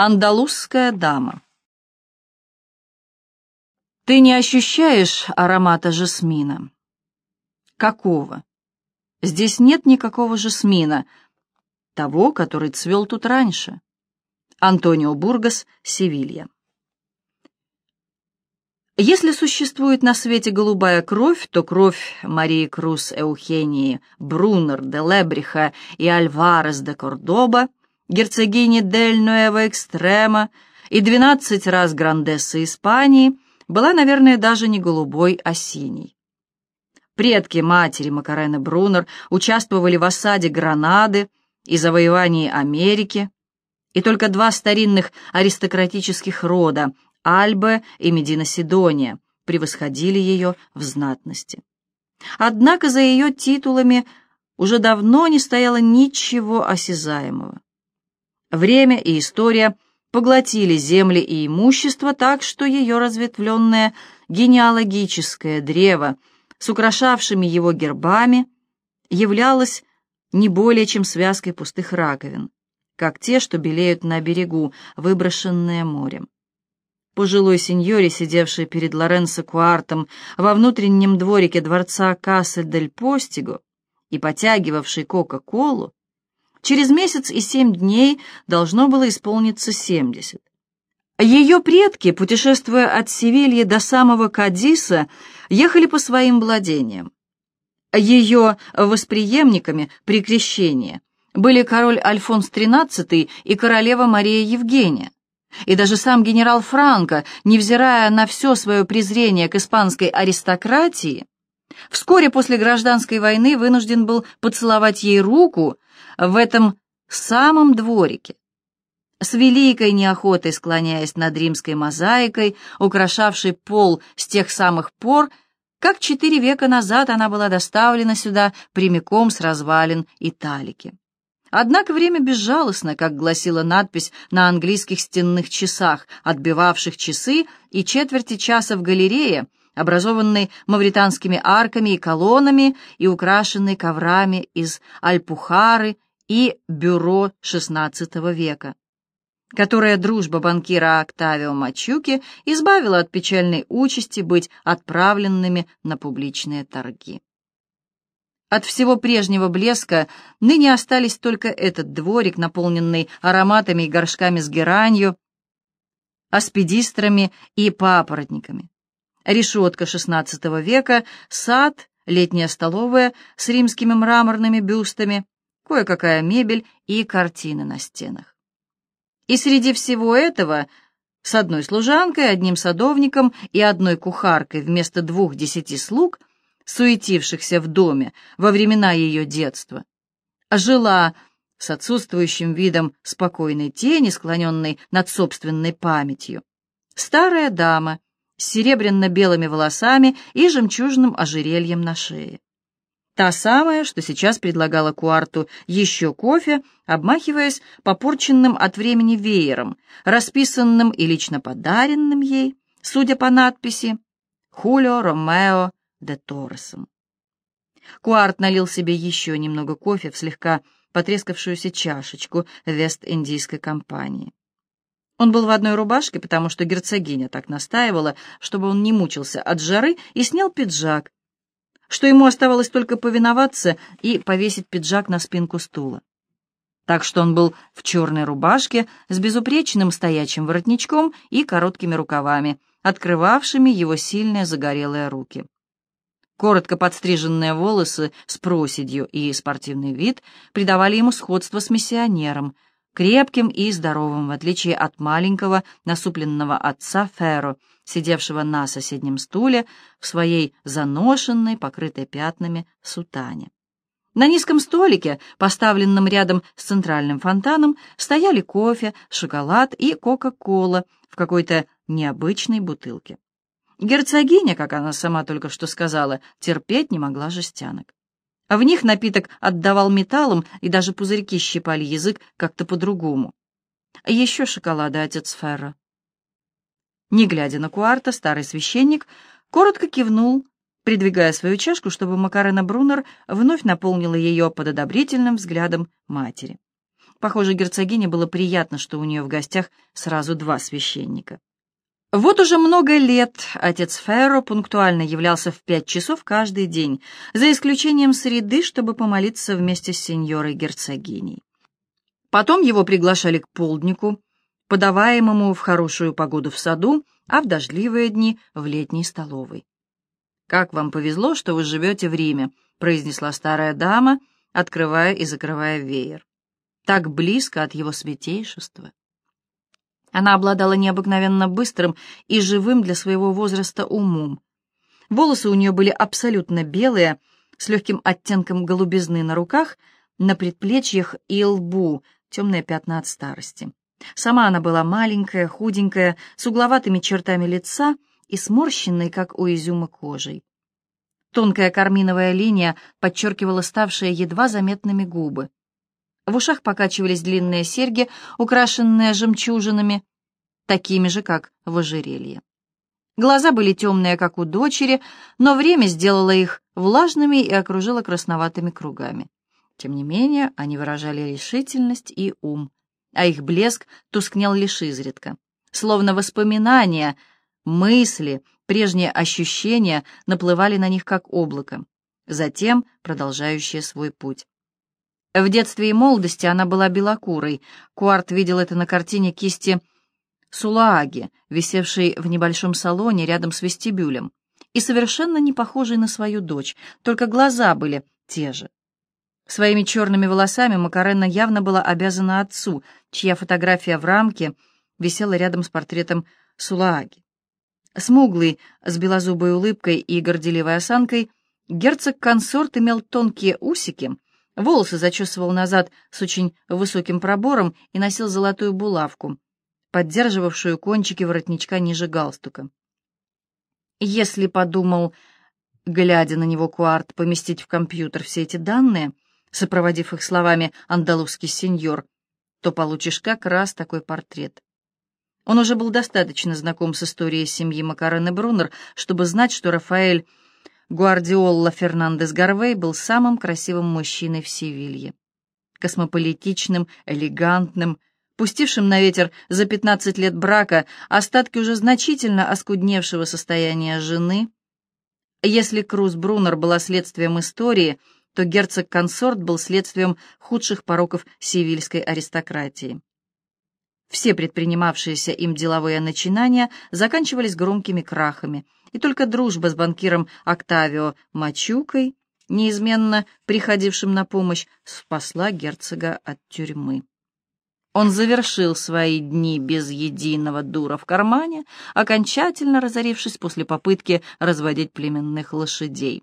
Андалузская дама. Ты не ощущаешь аромата жасмина? Какого? Здесь нет никакого жасмина, того, который цвел тут раньше. Антонио Бургас, Севилья. Если существует на свете голубая кровь, то кровь Марии Круз Эухении, Брунер де Лебриха и Альварес де Кордоба герцогини Дель Нуэва Экстрема и двенадцать раз грандессы Испании, была, наверное, даже не голубой, а синей. Предки матери Макарены Брунер участвовали в осаде Гранады и завоевании Америки, и только два старинных аристократических рода, Альбе и Медина Сидония, превосходили ее в знатности. Однако за ее титулами уже давно не стояло ничего осязаемого. Время и история поглотили земли и имущество так, что ее разветвленное генеалогическое древо с украшавшими его гербами являлось не более чем связкой пустых раковин, как те, что белеют на берегу, выброшенные морем. Пожилой сеньоре, сидевшей перед Лоренцо Куартом во внутреннем дворике дворца Кассель-дель-Постиго и потягивавшей Кока-Колу, Через месяц и семь дней должно было исполниться семьдесят. Ее предки, путешествуя от Севильи до самого Кадиса, ехали по своим владениям. Ее восприемниками при крещении были король Альфонс XIII и королева Мария Евгения. И даже сам генерал Франко, невзирая на все свое презрение к испанской аристократии, вскоре после гражданской войны вынужден был поцеловать ей руку в этом самом дворике, с великой неохотой склоняясь над римской мозаикой, украшавшей пол с тех самых пор, как четыре века назад она была доставлена сюда прямиком с развалин Италики. Однако время безжалостно, как гласила надпись на английских стенных часах, отбивавших часы и четверти часа в галерее, образованной мавританскими арками и колоннами и украшенной коврами из альпухары и бюро XVI века, которое дружба банкира Октавио Мачуки избавила от печальной участи быть отправленными на публичные торги. От всего прежнего блеска ныне остались только этот дворик, наполненный ароматами и горшками с геранью, аспидистрами и папоротниками. Решетка XVI века, сад, летняя столовая с римскими мраморными бюстами, кое-какая мебель и картины на стенах. И среди всего этого с одной служанкой, одним садовником и одной кухаркой вместо двух десяти слуг, суетившихся в доме во времена ее детства, жила с отсутствующим видом спокойной тени, склоненной над собственной памятью, старая дама с серебряно-белыми волосами и жемчужным ожерельем на шее. Та самая, что сейчас предлагала Куарту еще кофе, обмахиваясь попорченным от времени веером, расписанным и лично подаренным ей, судя по надписи, «Хулио Ромео де Торресом». Куарт налил себе еще немного кофе в слегка потрескавшуюся чашечку Вест-Индийской компании. Он был в одной рубашке, потому что герцогиня так настаивала, чтобы он не мучился от жары, и снял пиджак, что ему оставалось только повиноваться и повесить пиджак на спинку стула. Так что он был в черной рубашке с безупречным стоячим воротничком и короткими рукавами, открывавшими его сильные загорелые руки. Коротко подстриженные волосы с проседью и спортивный вид придавали ему сходство с миссионером, крепким и здоровым, в отличие от маленького насупленного отца Ферро, сидевшего на соседнем стуле в своей заношенной, покрытой пятнами сутане. На низком столике, поставленном рядом с центральным фонтаном, стояли кофе, шоколад и кока-кола в какой-то необычной бутылке. Герцогиня, как она сама только что сказала, терпеть не могла жестянок. А в них напиток отдавал металлом, и даже пузырьки щипали язык как-то по-другому. Еще шоколада, отец Ферро. Не глядя на Куарта, старый священник коротко кивнул, придвигая свою чашку, чтобы Макарена Брунер вновь наполнила ее под одобрительным взглядом матери. Похоже, герцогине было приятно, что у нее в гостях сразу два священника. Вот уже много лет отец Ферро пунктуально являлся в пять часов каждый день, за исключением среды, чтобы помолиться вместе с сеньорой-герцогиней. Потом его приглашали к полднику, подаваемому в хорошую погоду в саду, а в дождливые дни — в летней столовой. «Как вам повезло, что вы живете в Риме», — произнесла старая дама, открывая и закрывая веер. «Так близко от его святейшества». Она обладала необыкновенно быстрым и живым для своего возраста умом. Волосы у нее были абсолютно белые, с легким оттенком голубизны на руках, на предплечьях и лбу, темные пятна от старости. Сама она была маленькая, худенькая, с угловатыми чертами лица и сморщенной, как у изюма, кожей. Тонкая карминовая линия подчеркивала ставшие едва заметными губы. В ушах покачивались длинные серьги, украшенные жемчужинами, такими же, как в ожерелье. Глаза были темные, как у дочери, но время сделало их влажными и окружило красноватыми кругами. Тем не менее, они выражали решительность и ум, а их блеск тускнел лишь изредка. Словно воспоминания, мысли, прежние ощущения наплывали на них как облако, затем продолжающие свой путь. В детстве и молодости она была белокурой. Куарт видел это на картине кисти Сулааги, висевшей в небольшом салоне рядом с вестибюлем, и совершенно не похожей на свою дочь, только глаза были те же. Своими черными волосами Макарена явно была обязана отцу, чья фотография в рамке висела рядом с портретом Сулааги. Смуглый, с белозубой улыбкой и горделивой осанкой, герцог-консорт имел тонкие усики, волосы зачесывал назад с очень высоким пробором и носил золотую булавку, поддерживавшую кончики воротничка ниже галстука. Если подумал, глядя на него Куарт, поместить в компьютер все эти данные — сопроводив их словами «андалузский сеньор», то получишь как раз такой портрет. Он уже был достаточно знаком с историей семьи Макарены Брунер, чтобы знать, что Рафаэль Гуардиолла Фернандес Гарвей был самым красивым мужчиной в Севилье. Космополитичным, элегантным, пустившим на ветер за 15 лет брака остатки уже значительно оскудневшего состояния жены. Если Круз Брунер была следствием истории — то герцог-консорт был следствием худших пороков сивильской аристократии. Все предпринимавшиеся им деловые начинания заканчивались громкими крахами, и только дружба с банкиром Октавио Мачукой, неизменно приходившим на помощь, спасла герцога от тюрьмы. Он завершил свои дни без единого дура в кармане, окончательно разорившись после попытки разводить племенных лошадей.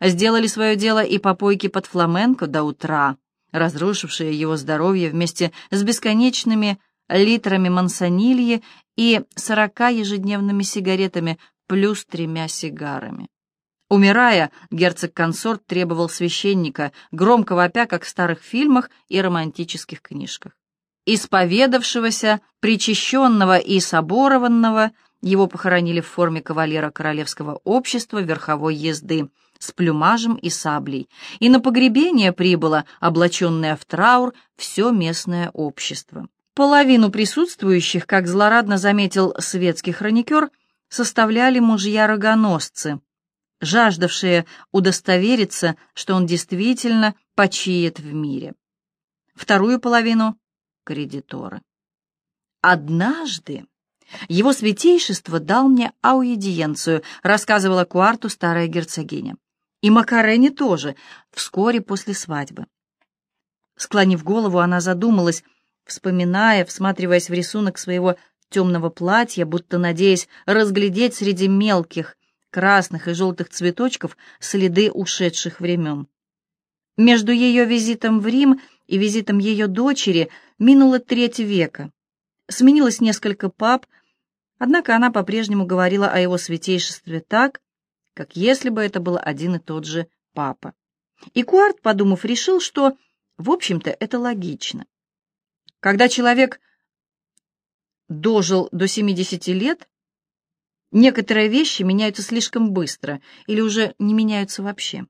Сделали свое дело и попойки под фламенко до утра, разрушившие его здоровье вместе с бесконечными литрами мансонильи и сорока ежедневными сигаретами плюс тремя сигарами. Умирая, герцог-консорт требовал священника, громко вопя, как в старых фильмах и романтических книжках. Исповедавшегося, причащенного и соборованного, его похоронили в форме кавалера Королевского общества верховой езды — с плюмажем и саблей, и на погребение прибыло, облаченное в траур, все местное общество. Половину присутствующих, как злорадно заметил светский хроникер, составляли мужья-рогоносцы, жаждавшие удостовериться, что он действительно почиет в мире. Вторую половину — кредиторы. Однажды его святейшество дал мне аудиенцию, рассказывала Куарту старая герцогиня. И Макарене тоже, вскоре после свадьбы. Склонив голову, она задумалась, вспоминая, всматриваясь в рисунок своего темного платья, будто надеясь разглядеть среди мелких красных и желтых цветочков следы ушедших времен. Между ее визитом в Рим и визитом ее дочери минуло треть века. Сменилось несколько пап, однако она по-прежнему говорила о его святейшестве так, как если бы это был один и тот же папа. И Куарт, подумав, решил, что, в общем-то, это логично. Когда человек дожил до 70 лет, некоторые вещи меняются слишком быстро или уже не меняются вообще.